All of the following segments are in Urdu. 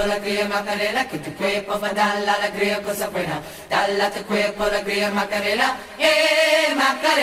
گلا گرہ کس پہ اللہ تو کو گرے لا کر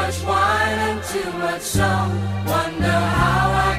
وا